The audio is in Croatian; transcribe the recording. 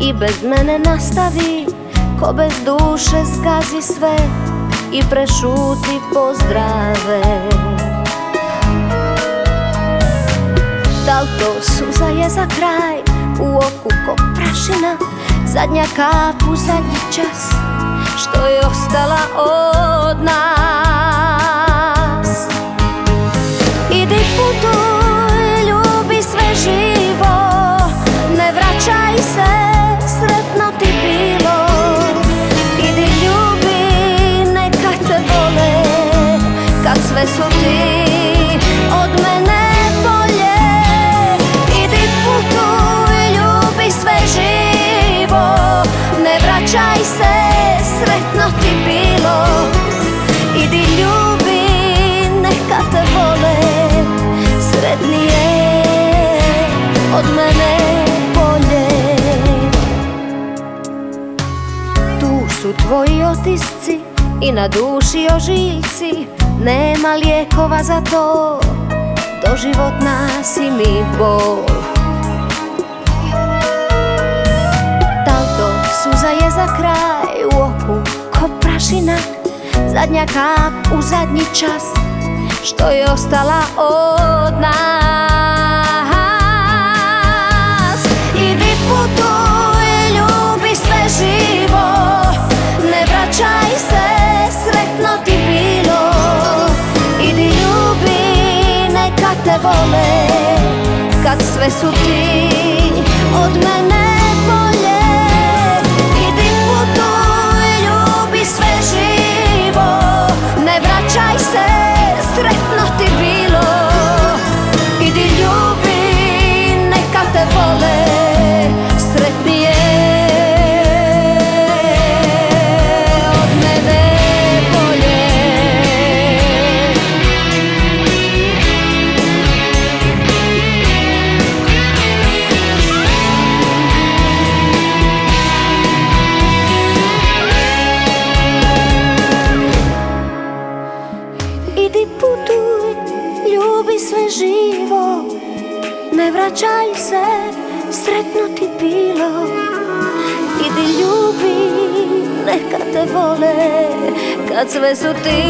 I bez mene nastavi. Ko bez duše zgazi sve I prešuti pozdrave. Dal to suza je za kraj? U oku ko prašina Zadnja kap u zadnji čas. Što je ostala od nas tvoji otisci i na duši ožiljci. Nema lijekova za to, doživotna si mi bol. Dal to suza je za kraj u oku ko prašina? Zadnja kap u zadnji čas što je ostala od nas Kad sve Idi putuj, ljubi sve živo Ne vraćaj se, sretno ti bilo. Idi ljubi, neka te vole Kad sve su ti